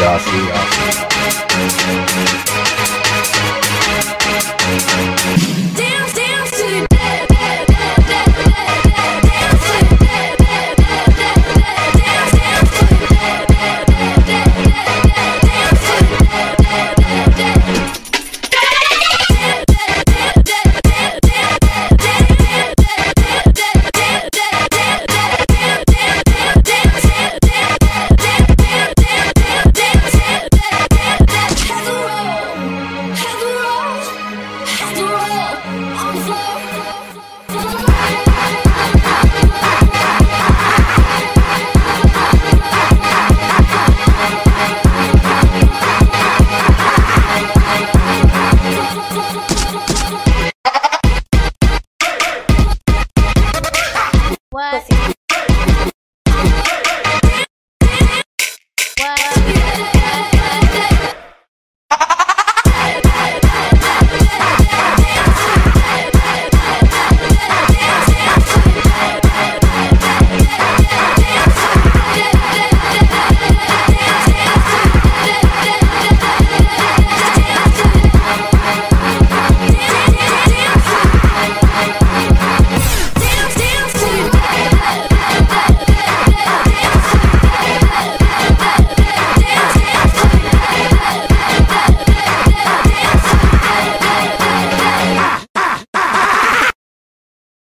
Jossie. What?